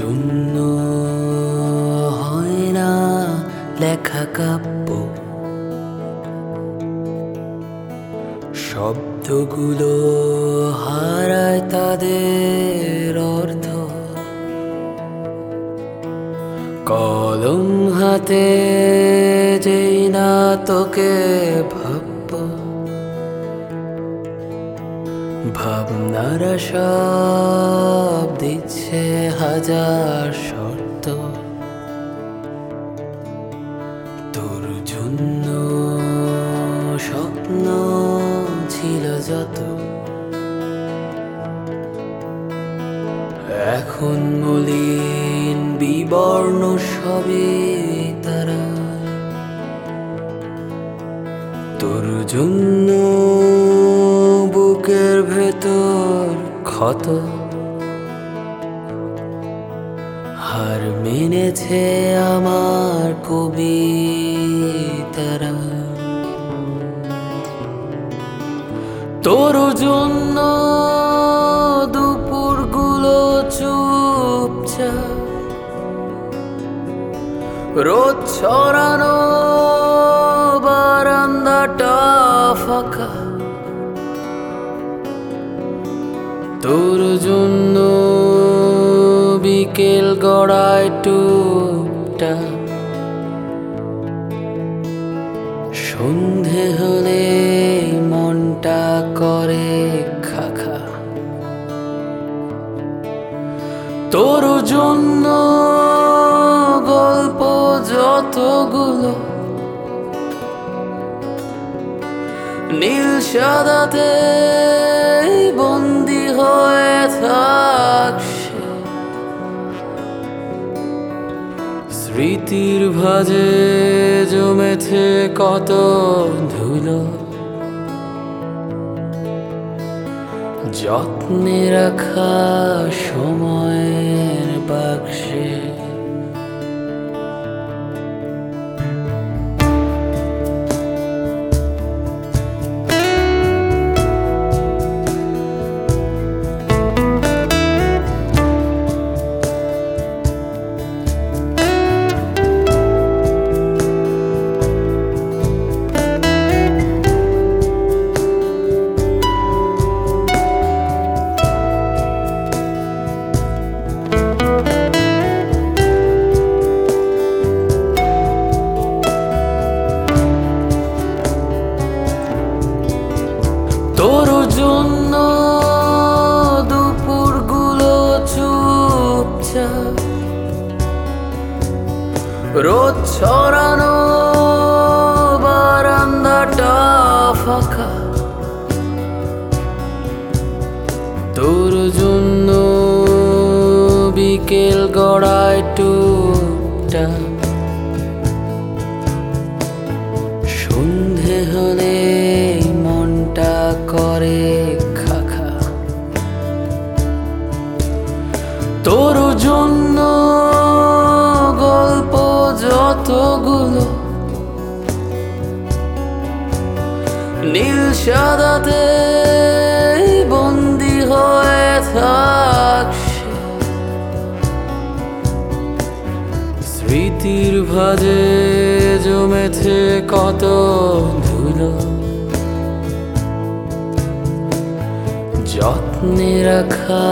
জন্য হয় না লেখা কাব্য। শব্দগুলো হারায় তাদের অর্থ। কলম হাতে যেই না তোকে ভাবব। ভাবনার সব দিচ্ছে হাজার শর্ত। তোর জন্য স্বপ্ন ছিল যত। এখন মলিন বিবর্ণ সবে তারা। তোর জন্য বুকের ভেতর ক্ষত। হার মেনেছে আমার কবিতারা। তোর জন্য দুপুরগুলো চুপচাপ। রোদ ছড়ানো বারান্দাটা ফাঁকা। তোর জন্য বিকেল গড়ায় টুপটা। সন্ধে হলে মনটা করে খাখা। তোর জন্য গল্প যতগুলো, নীল সাদাতে বন্দি হয়ে থাকছে স্মৃতির ভাজে জমেছে কত ধুলো। যত্নে রাখা সময়ের বাক্সে রোদ ছড়ানো বারান্দাটা ফাঁকা। তোর জন্য বিকেল গড়ায় টুপটা যতগুলো নীল সাদাতে বন্দি হয়ে থাকছে স্মৃতির ভাজে জমেছে কত ধুলো। যত্নে রাখা